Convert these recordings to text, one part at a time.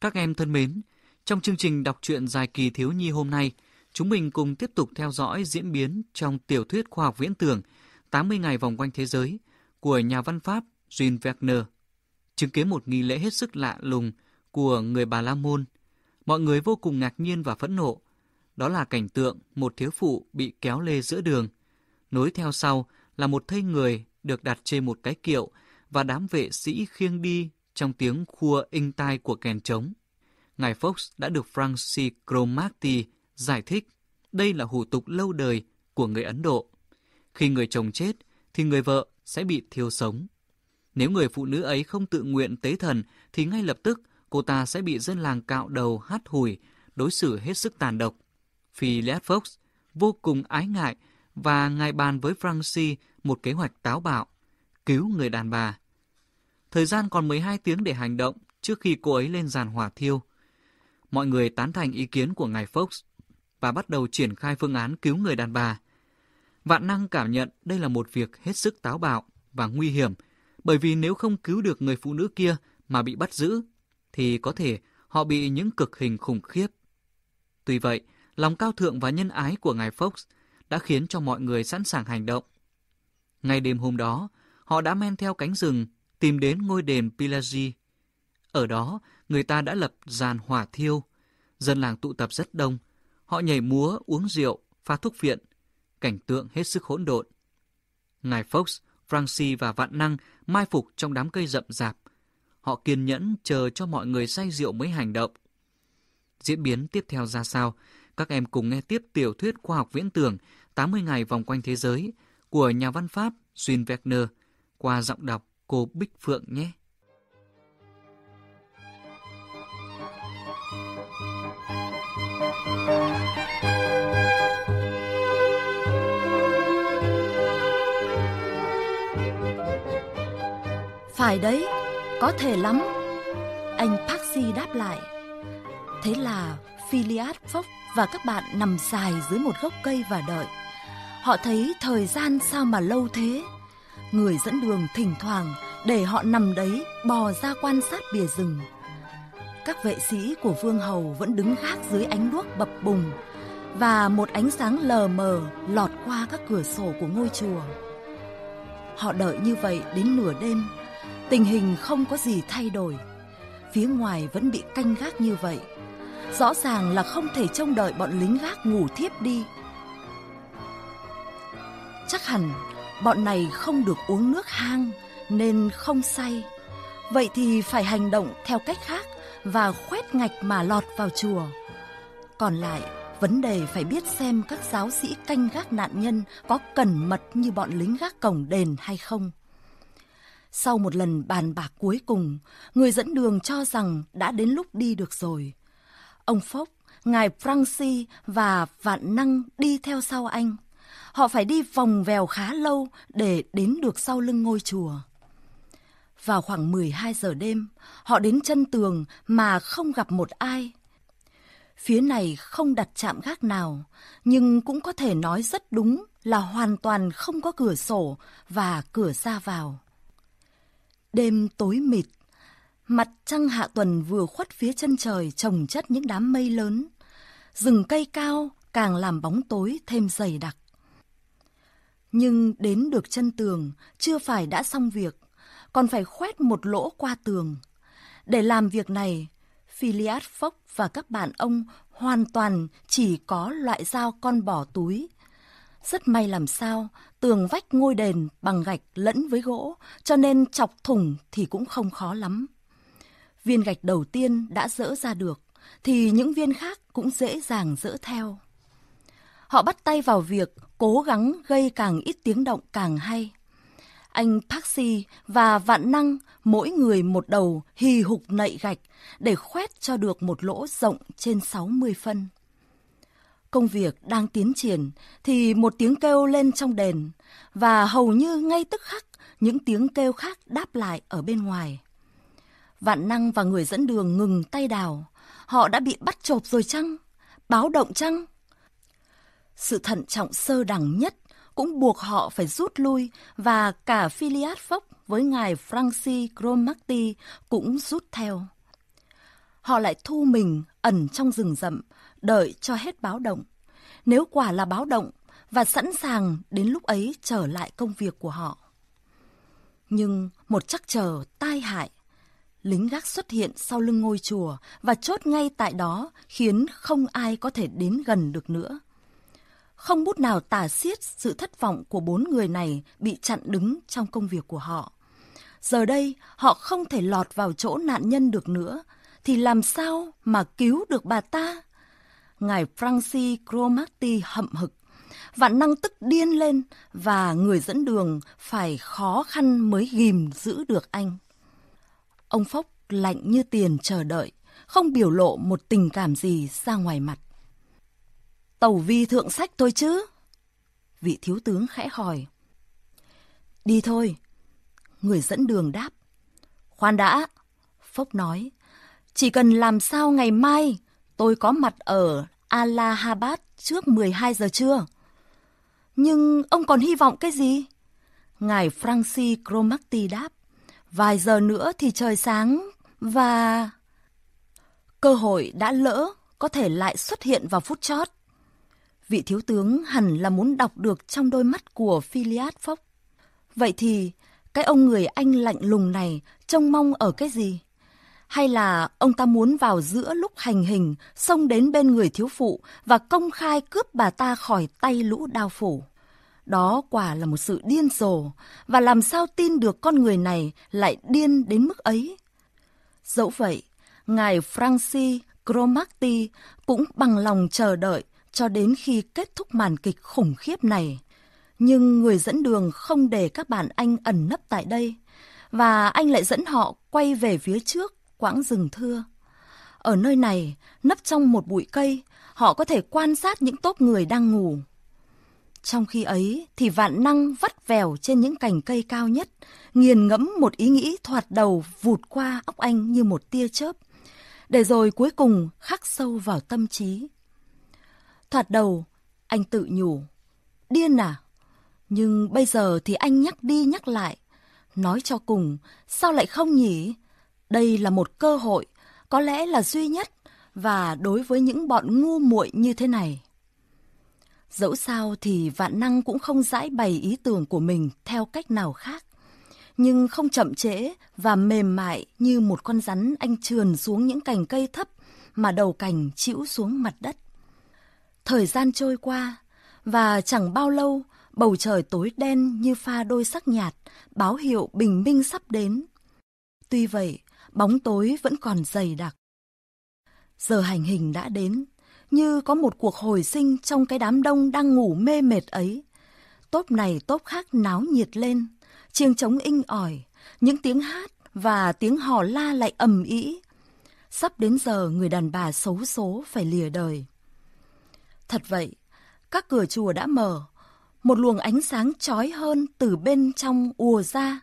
Các em thân mến, trong chương trình đọc truyện dài kỳ thiếu nhi hôm nay, chúng mình cùng tiếp tục theo dõi diễn biến trong tiểu thuyết khoa học viễn tưởng 80 ngày vòng quanh thế giới của nhà văn Pháp Jean Wagner. Chứng kiến một nghi lễ hết sức lạ lùng của người Bà La Môn, mọi người vô cùng ngạc nhiên và phẫn nộ. Đó là cảnh tượng một thiếu phụ bị kéo lê giữa đường. Nối theo sau là một thây người được đặt trên một cái kiệu và đám vệ sĩ khiêng đi trong tiếng khua inh tai của kèn trống. Ngài Fox đã được Francis Cromarty giải thích đây là hủ tục lâu đời của người Ấn Độ. Khi người chồng chết thì người vợ sẽ bị thiêu sống. Nếu người phụ nữ ấy không tự nguyện tế thần thì ngay lập tức cô ta sẽ bị dân làng cạo đầu hát hủi, đối xử hết sức tàn độc. Phileas Fox vô cùng ái ngại và ngài bàn với Francis một kế hoạch táo bạo, cứu người đàn bà. Thời gian còn 12 tiếng để hành động trước khi cô ấy lên giàn hỏa thiêu. Mọi người tán thành ý kiến của ngài Fox và bắt đầu triển khai phương án cứu người đàn bà. Vạn năng cảm nhận đây là một việc hết sức táo bạo và nguy hiểm, bởi vì nếu không cứu được người phụ nữ kia mà bị bắt giữ, thì có thể họ bị những cực hình khủng khiếp. Tuy vậy, lòng cao thượng và nhân ái của ngài Fox đã khiến cho mọi người sẵn sàng hành động. Ngay đêm hôm đó, họ đã men theo cánh rừng tìm đến ngôi đền Pilagi. Ở đó, người ta đã lập giàn hỏa thiêu. Dân làng tụ tập rất đông. Họ nhảy múa, uống rượu, pha thuốc viện. Cảnh tượng hết sức hỗn độn. Ngài Fox, Francis và Vạn Năng mai phục trong đám cây rậm rạp. Họ kiên nhẫn chờ cho mọi người say rượu mới hành động. Diễn biến tiếp theo ra sao? Các em cùng nghe tiếp tiểu thuyết khoa học viễn tưởng 80 ngày vòng quanh thế giới của nhà văn Pháp Jules Verne qua giọng đọc cô Bích Phượng nhé. Phải đấy, có thể lắm. Anh Paxi đáp lại. Thế là Phileas Fogg và các bạn nằm dài dưới một gốc cây và đợi. Họ thấy thời gian sao mà lâu thế. Người dẫn đường thỉnh thoảng để họ nằm đấy bò ra quan sát bìa rừng. Các vệ sĩ của Vương Hầu vẫn đứng gác dưới ánh đuốc bập bùng và một ánh sáng lờ mờ lọt qua các cửa sổ của ngôi chùa. Họ đợi như vậy đến nửa đêm, tình hình không có gì thay đổi. Phía ngoài vẫn bị canh gác như vậy. Rõ ràng là không thể trông đợi bọn lính gác ngủ thiếp đi. Chắc hẳn bọn này không được uống nước hang nên không say. Vậy thì phải hành động theo cách khác và khoét ngạch mà lọt vào chùa. Còn lại, vấn đề phải biết xem các giáo sĩ canh gác nạn nhân có cẩn mật như bọn lính gác cổng đền hay không. Sau một lần bàn bạc cuối cùng, người dẫn đường cho rằng đã đến lúc đi được rồi. Ông Phốc, ngài Francis và Vạn Năng đi theo sau anh. Họ phải đi vòng vèo khá lâu để đến được sau lưng ngôi chùa. Vào khoảng 12 giờ đêm, họ đến chân tường mà không gặp một ai. Phía này không đặt chạm gác nào, nhưng cũng có thể nói rất đúng là hoàn toàn không có cửa sổ và cửa ra vào. Đêm tối mịt, mặt trăng hạ tuần vừa khuất phía chân trời trồng chất những đám mây lớn. Rừng cây cao càng làm bóng tối thêm dày đặc. Nhưng đến được chân tường, chưa phải đã xong việc, còn phải khoét một lỗ qua tường. Để làm việc này, Philiad Fox và các bạn ông hoàn toàn chỉ có loại dao con bò túi. Rất may làm sao, tường vách ngôi đền bằng gạch lẫn với gỗ, cho nên chọc thủng thì cũng không khó lắm. Viên gạch đầu tiên đã dỡ ra được, thì những viên khác cũng dễ dàng dỡ theo. Họ bắt tay vào việc cố gắng gây càng ít tiếng động càng hay. Anh Paxi và Vạn Năng mỗi người một đầu hì hục nậy gạch để khoét cho được một lỗ rộng trên 60 phân. Công việc đang tiến triển thì một tiếng kêu lên trong đền và hầu như ngay tức khắc những tiếng kêu khác đáp lại ở bên ngoài. Vạn Năng và người dẫn đường ngừng tay đào. Họ đã bị bắt chộp rồi chăng? Báo động chăng? Sự thận trọng sơ đẳng nhất cũng buộc họ phải rút lui và cả Philiad Fogg với ngài Francis Cromarty cũng rút theo. họ lại thu mình ẩn trong rừng rậm, đợi cho hết báo động. Nếu quả là báo động và sẵn sàng đến lúc ấy trở lại công việc của họ. Nhưng một chắc chờ tai hại, lính gác xuất hiện sau lưng ngôi chùa và chốt ngay tại đó khiến không ai có thể đến gần được nữa. Không bút nào tả xiết sự thất vọng của bốn người này bị chặn đứng trong công việc của họ. Giờ đây, họ không thể lọt vào chỗ nạn nhân được nữa, thì làm sao mà cứu được bà ta? Ngài Francis Cromarty hậm hực. Vạn năng tức điên lên và người dẫn đường phải khó khăn mới ghim giữ được anh. Ông Phốc lạnh như tiền chờ đợi, không biểu lộ một tình cảm gì ra ngoài mặt. Tàu vi thượng sách thôi chứ? Vị thiếu tướng khẽ hỏi. Đi thôi. Người dẫn đường đáp. Khoan đã. Phốc nói. Chỉ cần làm sao ngày mai, tôi có mặt ở Allahabad trước 12 giờ trưa. Nhưng ông còn hy vọng cái gì? Ngài Francis Cromarty đáp. Vài giờ nữa thì trời sáng và... Cơ hội đã lỡ có thể lại xuất hiện vào phút chót. Vị thiếu tướng hẳn là muốn đọc được trong đôi mắt của Phileas Fogg. Vậy thì, cái ông người Anh lạnh lùng này trông mong ở cái gì? Hay là ông ta muốn vào giữa lúc hành hình, xông đến bên người thiếu phụ và công khai cướp bà ta khỏi tay lũ đao phủ? Đó quả là một sự điên rồ, và làm sao tin được con người này lại điên đến mức ấy? Dẫu vậy, ngài Francis Cromarty cũng bằng lòng chờ đợi cho đến khi kết thúc màn kịch khủng khiếp này. Nhưng người dẫn đường không để các bạn anh ẩn nấp tại đây, và anh lại dẫn họ quay về phía trước quãng rừng thưa. Ở nơi này, nấp trong một bụi cây, họ có thể quan sát những tốp người đang ngủ. Trong khi ấy thì vạn năng vắt vèo trên những cành cây cao nhất, nghiền ngẫm một ý nghĩ thoạt đầu vụt qua óc anh như một tia chớp, để rồi cuối cùng khắc sâu vào tâm trí. Thoạt đầu, anh tự nhủ, điên à? Nhưng bây giờ thì anh nhắc đi nhắc lại, nói cho cùng, sao lại không nhỉ? Đây là một cơ hội, có lẽ là duy nhất, và đối với những bọn ngu muội như thế này. Dẫu sao thì vạn năng cũng không giải bày ý tưởng của mình theo cách nào khác. Nhưng không chậm trễ và mềm mại như một con rắn anh trườn xuống những cành cây thấp mà đầu cành chĩu xuống mặt đất. Thời gian trôi qua và chẳng bao lâu bầu trời tối đen như pha đôi sắc nhạt báo hiệu bình minh sắp đến. Tuy vậy, bóng tối vẫn còn dày đặc. Giờ hành hình đã đến, như có một cuộc hồi sinh trong cái đám đông đang ngủ mê mệt ấy. Tốp này tốp khác náo nhiệt lên, chiêng trống inh ỏi, những tiếng hát và tiếng hò la lại ầm ĩ. Sắp đến giờ người đàn bà xấu số phải lìa đời. Thật vậy, các cửa chùa đã mở, một luồng ánh sáng chói hơn từ bên trong ùa ra.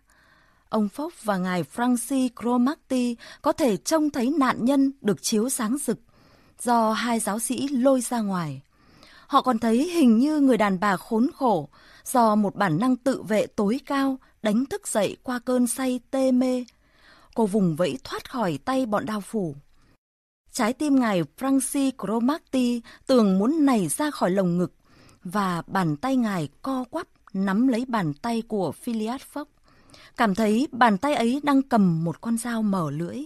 Ông Phốc và ngài Francis Cromarty có thể trông thấy nạn nhân được chiếu sáng rực do hai giáo sĩ lôi ra ngoài. Họ còn thấy hình như người đàn bà khốn khổ do một bản năng tự vệ tối cao đánh thức dậy qua cơn say tê mê. Cô vùng vẫy thoát khỏi tay bọn đao phủ. Trái tim ngài Francis Cromarty tưởng muốn nảy ra khỏi lồng ngực và bàn tay ngài co quắp nắm lấy bàn tay của Phileas Fogg. Cảm thấy bàn tay ấy đang cầm một con dao mở lưỡi.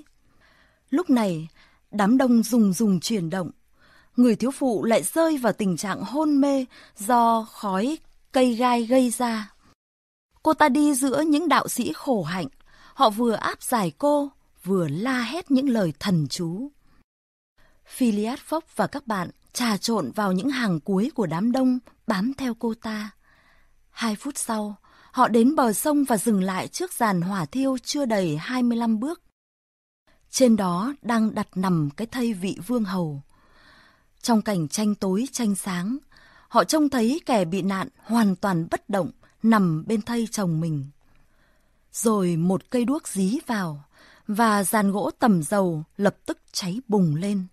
Lúc này, Đám đông rùng rùng chuyển động. Người thiếu phụ lại rơi vào tình trạng hôn mê do khói cây gai gây ra. Cô ta đi giữa những đạo sĩ khổ hạnh. Họ vừa áp giải cô, vừa la hét những lời thần chú. Philiad Fox và các bạn trà trộn vào những hàng cuối của đám đông bám theo cô ta. Hai phút sau, họ đến bờ sông và dừng lại trước giàn hỏa thiêu chưa đầy 25 bước. Trên đó đang đặt nằm cái thây vị vương hầu. Trong cảnh tranh tối tranh sáng, họ trông thấy kẻ bị nạn hoàn toàn bất động nằm bên thây chồng mình. Rồi một cây đuốc dí vào và giàn gỗ tầm dầu lập tức cháy bùng lên.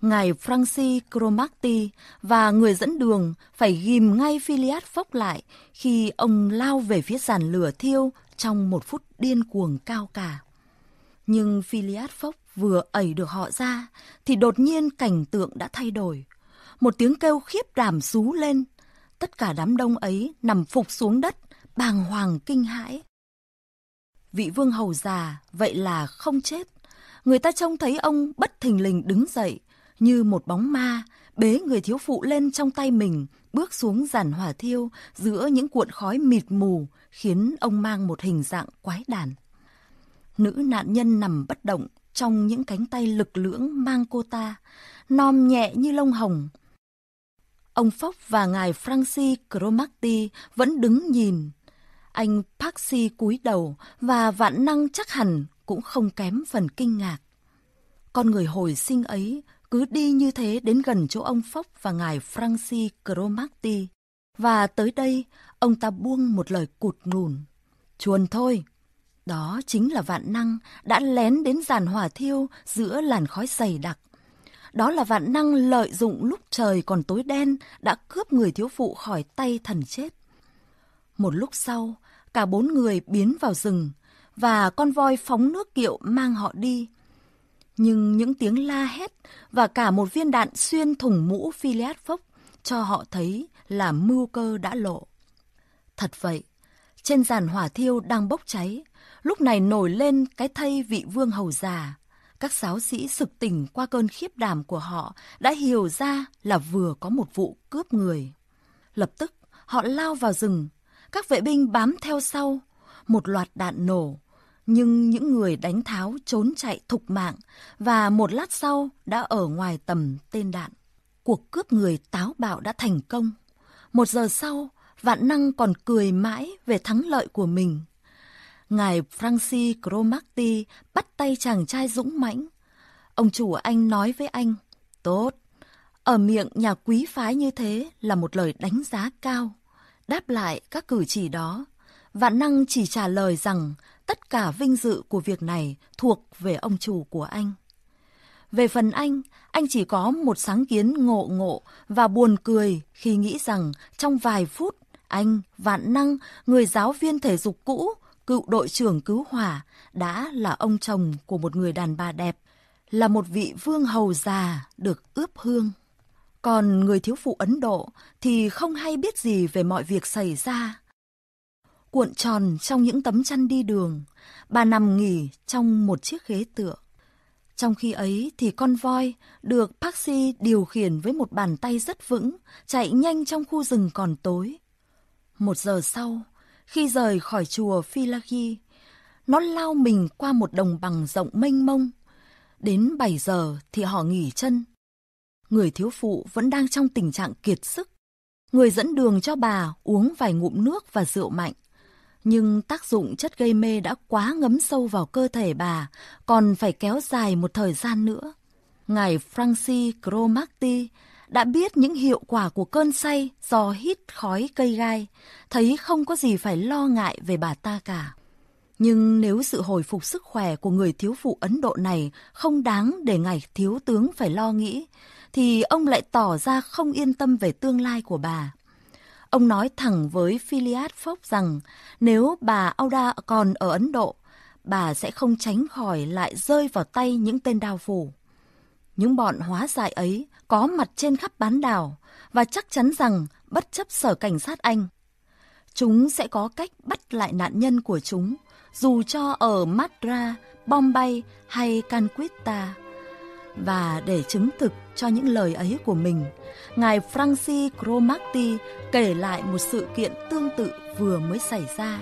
Ngài Francis Cromarty và người dẫn đường phải ghim ngay Philiad phốc lại khi ông lao về phía giàn lửa thiêu trong một phút điên cuồng cao cả. Nhưng Philiad phốc vừa ẩy được họ ra thì đột nhiên cảnh tượng đã thay đổi. Một tiếng kêu khiếp đảm rú lên. Tất cả đám đông ấy nằm phục xuống đất, bàng hoàng kinh hãi. Vị vương hầu già vậy là không chết. Người ta trông thấy ông bất thình lình đứng dậy như một bóng ma, bế người thiếu phụ lên trong tay mình, bước xuống giàn hỏa thiêu giữa những cuộn khói mịt mù, khiến ông mang một hình dạng quái đản. Nữ nạn nhân nằm bất động trong những cánh tay lực lưỡng mang cô ta, nom nhẹ như lông hồng. Ông Phóc và ngài Francis Cromarty vẫn đứng nhìn. Anh Paxi cúi đầu và vạn năng chắc hẳn cũng không kém phần kinh ngạc. Con người hồi sinh ấy cứ đi như thế đến gần chỗ ông Phốc và ngài Francis Cromarty. Và tới đây, ông ta buông một lời cụt ngùn. Chuồn thôi. Đó chính là vạn năng đã lén đến giàn hỏa thiêu giữa làn khói dày đặc. Đó là vạn năng lợi dụng lúc trời còn tối đen đã cướp người thiếu phụ khỏi tay thần chết. Một lúc sau, cả bốn người biến vào rừng và con voi phóng nước kiệu mang họ đi. Nhưng những tiếng la hét và cả một viên đạn xuyên thủng mũ Phileas Fogg cho họ thấy là mưu cơ đã lộ. Thật vậy, trên giàn hỏa thiêu đang bốc cháy, lúc này nổi lên cái thây vị vương hầu già. Các giáo sĩ sực tỉnh qua cơn khiếp đảm của họ đã hiểu ra là vừa có một vụ cướp người. Lập tức, họ lao vào rừng. Các vệ binh bám theo sau. Một loạt đạn nổ. Nhưng những người đánh tháo trốn chạy thục mạng và một lát sau đã ở ngoài tầm tên đạn. Cuộc cướp người táo bạo đã thành công. Một giờ sau, Vạn Năng còn cười mãi về thắng lợi của mình. Ngài Francis Cromarty bắt tay chàng trai dũng mãnh. Ông chủ anh nói với anh, tốt, ở miệng nhà quý phái như thế là một lời đánh giá cao. Đáp lại các cử chỉ đó, Vạn Năng chỉ trả lời rằng tất cả vinh dự của việc này thuộc về ông chủ của anh. Về phần anh, anh chỉ có một sáng kiến ngộ ngộ và buồn cười khi nghĩ rằng trong vài phút anh, Vạn Năng, người giáo viên thể dục cũ, cựu đội trưởng cứu hỏa, đã là ông chồng của một người đàn bà đẹp, là một vị vương hầu già được ướp hương. Còn người thiếu phụ Ấn Độ thì không hay biết gì về mọi việc xảy ra. Cuộn tròn trong những tấm chăn đi đường, bà nằm nghỉ trong một chiếc ghế tựa. Trong khi ấy thì con voi được Paxi điều khiển với một bàn tay rất vững, chạy nhanh trong khu rừng còn tối. Một giờ sau, khi rời khỏi chùa Philagi, nó lao mình qua một đồng bằng rộng mênh mông. Đến 7 giờ thì họ nghỉ chân. Người thiếu phụ vẫn đang trong tình trạng kiệt sức. Người dẫn đường cho bà uống vài ngụm nước và rượu mạnh. Nhưng tác dụng chất gây mê đã quá ngấm sâu vào cơ thể bà, còn phải kéo dài một thời gian nữa. Ngài Francis Cromarty đã biết những hiệu quả của cơn say do hít khói cây gai, thấy không có gì phải lo ngại về bà ta cả. Nhưng nếu sự hồi phục sức khỏe của người thiếu phụ Ấn Độ này không đáng để ngài thiếu tướng phải lo nghĩ, thì ông lại tỏ ra không yên tâm về tương lai của bà. Ông nói thẳng với Phileas Fogg rằng nếu bà Auda còn ở Ấn Độ, bà sẽ không tránh khỏi lại rơi vào tay những tên đào phủ. Những bọn hóa giải ấy có mặt trên khắp bán đảo và chắc chắn rằng bất chấp sở cảnh sát Anh, chúng sẽ có cách bắt lại nạn nhân của chúng, dù cho ở madra Bombay hay Calcutta. Và để chứng thực cho những lời ấy của mình, Ngài Francis Cromarty kể lại một sự kiện tương tự vừa mới xảy ra.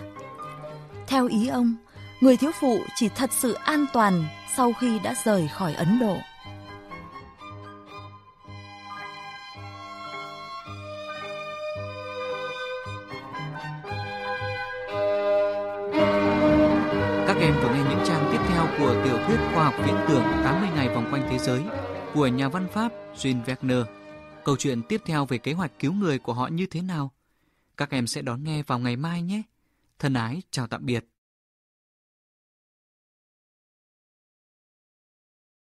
Theo ý ông, người thiếu phụ chỉ thật sự an toàn sau khi đã rời khỏi Ấn Độ. Các em vừa nghe những trang của tiểu thuyết khoa học viễn tưởng 80 ngày vòng quanh thế giới của nhà văn Pháp Jean Verne. Câu chuyện tiếp theo về kế hoạch cứu người của họ như thế nào? Các em sẽ đón nghe vào ngày mai nhé. Thân ái, chào tạm biệt.